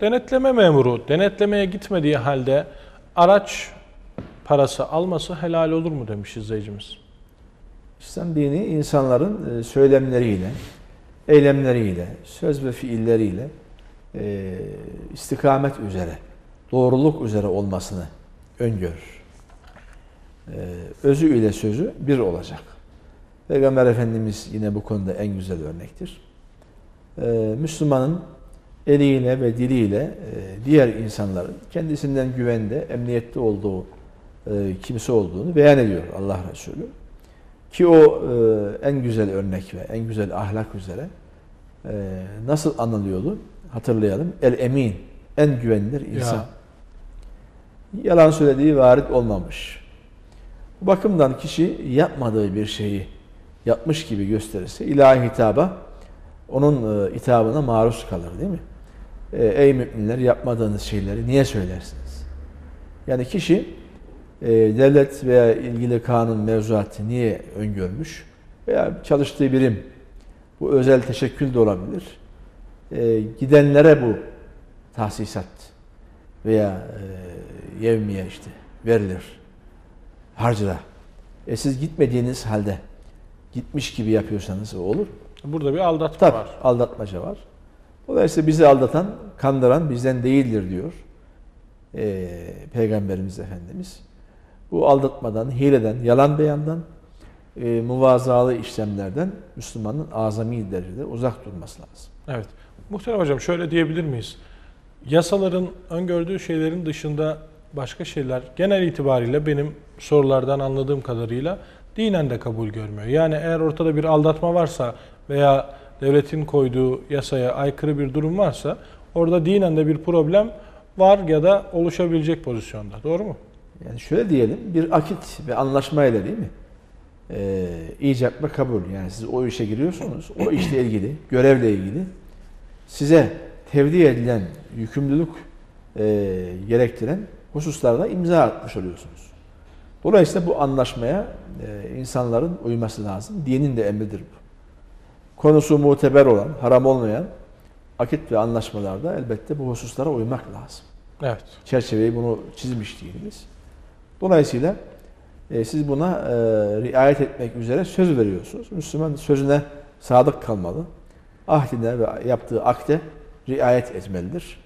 Denetleme memuru denetlemeye gitmediği halde araç parası alması helal olur mu demiş izleyicimiz. İslam dini insanların e, söylemleriyle, eylemleriyle, söz ve fiilleriyle e, istikamet üzere, doğruluk üzere olmasını öngörür. E, özü ile sözü bir olacak. Peygamber Efendimiz yine bu konuda en güzel örnektir. Müslümanın eliyle ve diliyle diğer insanların kendisinden güvende, emniyette olduğu kimse olduğunu beyan ediyor Allah Resulü. Ki o e, en güzel örnek ve en güzel ahlak üzere e, nasıl anılıyordu? Hatırlayalım. El emin, en güvenilir insan. Ya. Yalan söylediği varit olmamış. Bu bakımdan kişi yapmadığı bir şeyi yapmış gibi gösterirse ilahi hitaba onun e, hitabına maruz kalır değil mi? E, ey müminler yapmadığınız şeyleri niye söylersiniz? Yani kişi e, devlet veya ilgili kanun mevzuatı niye öngörmüş veya çalıştığı birim bu özel teşekkül de olabilir. E, gidenlere bu tahsisat veya e, yevmiye işte verilir. Harcıra. E siz gitmediğiniz halde gitmiş gibi yapıyorsanız o olur. Burada bir aldatma Tabii, var. aldatmaca var. Dolayısıyla bizi aldatan, kandıran bizden değildir diyor e, Peygamberimiz Efendimiz bu aldatmadan, hileden, yalan beyandan, e, muvazalı işlemlerden Müslümanın azami derecede uzak durması lazım. Evet. Muhterem hocam şöyle diyebilir miyiz? Yasaların öngördüğü şeylerin dışında başka şeyler genel itibariyle benim sorulardan anladığım kadarıyla dinen de kabul görmüyor. Yani eğer ortada bir aldatma varsa veya devletin koyduğu yasaya aykırı bir durum varsa orada dinen de bir problem var ya da oluşabilecek pozisyonda. Doğru mu? Yani şöyle diyelim, bir akit ve anlaşmayla değil mi? Ee, icap ve kabul. Yani siz o işe giriyorsunuz, o işle ilgili, görevle ilgili size tevdi edilen yükümlülük e, gerektiren hususlarda imza atmış oluyorsunuz. Dolayısıyla bu anlaşmaya e, insanların uyması lazım. Dinin de emridir bu. Konusu muteber olan, haram olmayan akit ve anlaşmalarda elbette bu hususlara uymak lazım. Evet. Çerçeveyi bunu çizmiş değiliz. Dolayısıyla e, siz buna e, riayet etmek üzere söz veriyorsunuz. Müslüman sözüne sadık kalmalı. Ahdine ve yaptığı akte riayet etmelidir.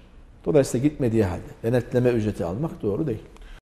Dolayısıyla gitmediği halde denetleme ücreti almak doğru değil.